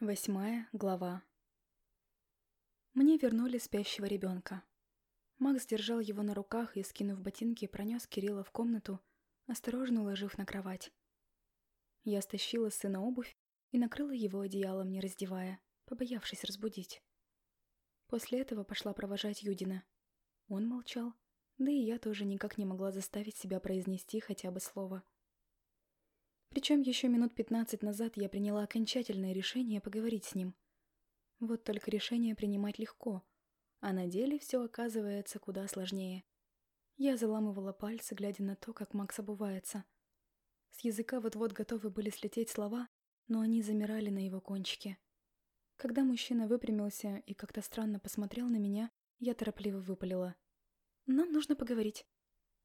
Восьмая глава. Мне вернули спящего ребенка. Макс держал его на руках и, скинув ботинки, пронес Кирилла в комнату, осторожно уложив на кровать. Я стащила сына обувь и накрыла его одеялом, не раздевая, побоявшись разбудить. После этого пошла провожать Юдина. Он молчал, да и я тоже никак не могла заставить себя произнести хотя бы слово — причем еще минут пятнадцать назад я приняла окончательное решение поговорить с ним. Вот только решение принимать легко, а на деле все оказывается куда сложнее. Я заламывала пальцы, глядя на то, как Макс обувается. С языка вот-вот готовы были слететь слова, но они замирали на его кончике. Когда мужчина выпрямился и как-то странно посмотрел на меня, я торопливо выпалила. «Нам нужно поговорить».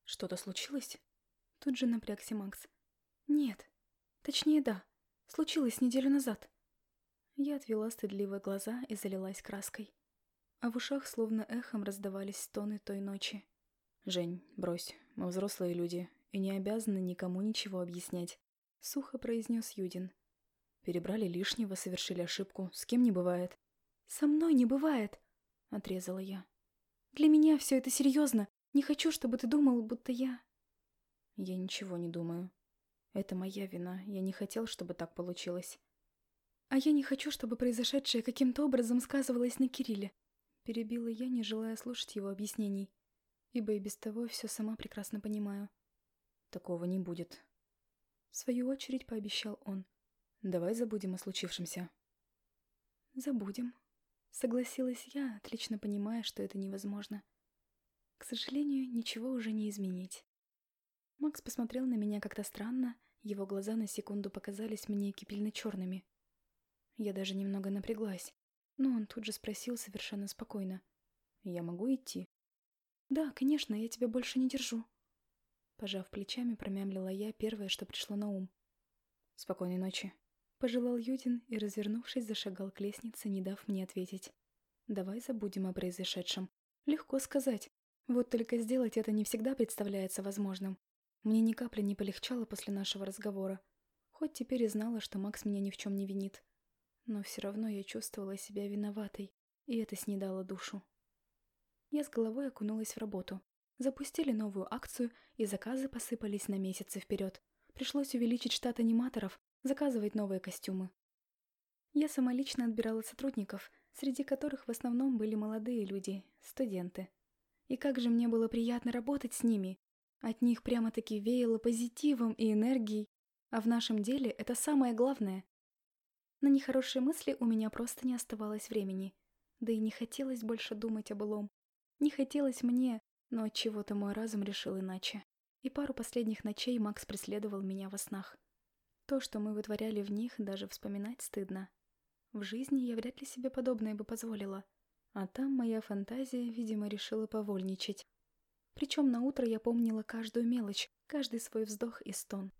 «Что-то случилось?» Тут же напрягся Макс. «Нет», Точнее, да. Случилось неделю назад. Я отвела стыдливые глаза и залилась краской. А в ушах словно эхом раздавались стоны той ночи. «Жень, брось, мы взрослые люди и не обязаны никому ничего объяснять», — сухо произнес Юдин. «Перебрали лишнего, совершили ошибку. С кем не бывает?» «Со мной не бывает», — отрезала я. «Для меня все это серьезно. Не хочу, чтобы ты думал, будто я...» «Я ничего не думаю», это моя вина. Я не хотел, чтобы так получилось. А я не хочу, чтобы произошедшее каким-то образом сказывалось на Кирилле. Перебила я, не желая слушать его объяснений. Ибо и без того все сама прекрасно понимаю. Такого не будет. В свою очередь пообещал он. Давай забудем о случившемся. Забудем. Согласилась я, отлично понимая, что это невозможно. К сожалению, ничего уже не изменить. Макс посмотрел на меня как-то странно, его глаза на секунду показались мне кипельно-черными. Я даже немного напряглась, но он тут же спросил совершенно спокойно. «Я могу идти?» «Да, конечно, я тебя больше не держу». Пожав плечами, промямлила я первое, что пришло на ум. «Спокойной ночи», — пожелал Юдин и, развернувшись, зашагал к лестнице, не дав мне ответить. «Давай забудем о произошедшем. Легко сказать. Вот только сделать это не всегда представляется возможным. Мне ни капли не полегчало после нашего разговора. Хоть теперь и знала, что Макс меня ни в чем не винит. Но все равно я чувствовала себя виноватой, и это снедало душу. Я с головой окунулась в работу. Запустили новую акцию, и заказы посыпались на месяцы вперед. Пришлось увеличить штат аниматоров, заказывать новые костюмы. Я сама лично отбирала сотрудников, среди которых в основном были молодые люди, студенты. И как же мне было приятно работать с ними, от них прямо-таки веяло позитивом и энергией, а в нашем деле это самое главное. На нехорошие мысли у меня просто не оставалось времени, да и не хотелось больше думать о былом. Не хотелось мне, но от чего-то мой разум решил иначе. И пару последних ночей Макс преследовал меня во снах. То, что мы вытворяли в них, даже вспоминать стыдно. В жизни я вряд ли себе подобное бы позволила. А там моя фантазия, видимо, решила повольничать. Причем на утро я помнила каждую мелочь, каждый свой вздох и стон.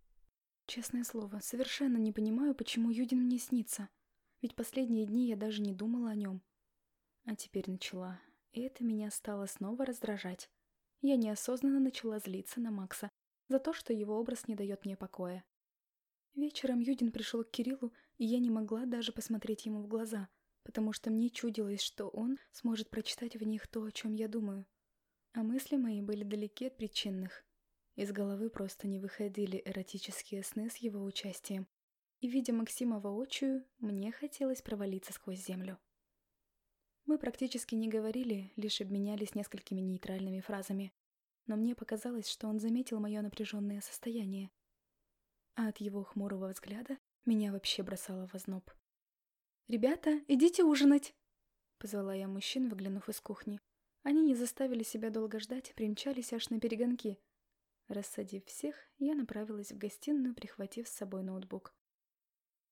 Честное слово, совершенно не понимаю, почему Юдин мне снится. Ведь последние дни я даже не думала о нем. А теперь начала, и это меня стало снова раздражать. Я неосознанно начала злиться на Макса за то, что его образ не дает мне покоя. Вечером Юдин пришел к Кириллу, и я не могла даже посмотреть ему в глаза, потому что мне чудилось, что он сможет прочитать в них то, о чем я думаю. А мысли мои были далеки от причинных. Из головы просто не выходили эротические сны с его участием. И, видя Максима воочию, мне хотелось провалиться сквозь землю. Мы практически не говорили, лишь обменялись несколькими нейтральными фразами. Но мне показалось, что он заметил мое напряженное состояние. А от его хмурого взгляда меня вообще бросало в озноб. «Ребята, идите ужинать!» Позвала я мужчин, выглянув из кухни. Они не заставили себя долго ждать, примчались аж на перегонки. Рассадив всех, я направилась в гостиную, прихватив с собой ноутбук.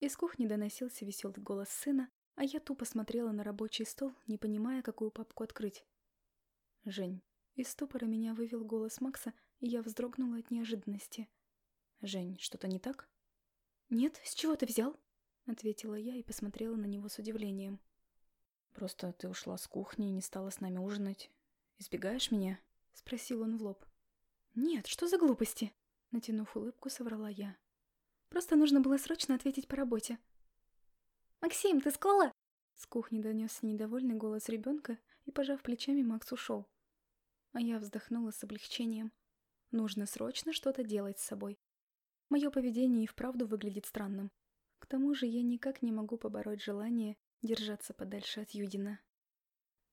Из кухни доносился веселый голос сына, а я тупо смотрела на рабочий стол, не понимая, какую папку открыть. «Жень». Из ступора меня вывел голос Макса, и я вздрогнула от неожиданности. «Жень, что-то не так?» «Нет, с чего ты взял?» — ответила я и посмотрела на него с удивлением. Просто ты ушла с кухни и не стала с нами ужинать. Избегаешь меня?» — спросил он в лоб. «Нет, что за глупости?» — натянув улыбку, соврала я. «Просто нужно было срочно ответить по работе». «Максим, ты с кола?» С кухни донесся недовольный голос ребенка, и, пожав плечами, Макс ушел. А я вздохнула с облегчением. Нужно срочно что-то делать с собой. Мое поведение и вправду выглядит странным. К тому же я никак не могу побороть желание держаться подальше от Юдина.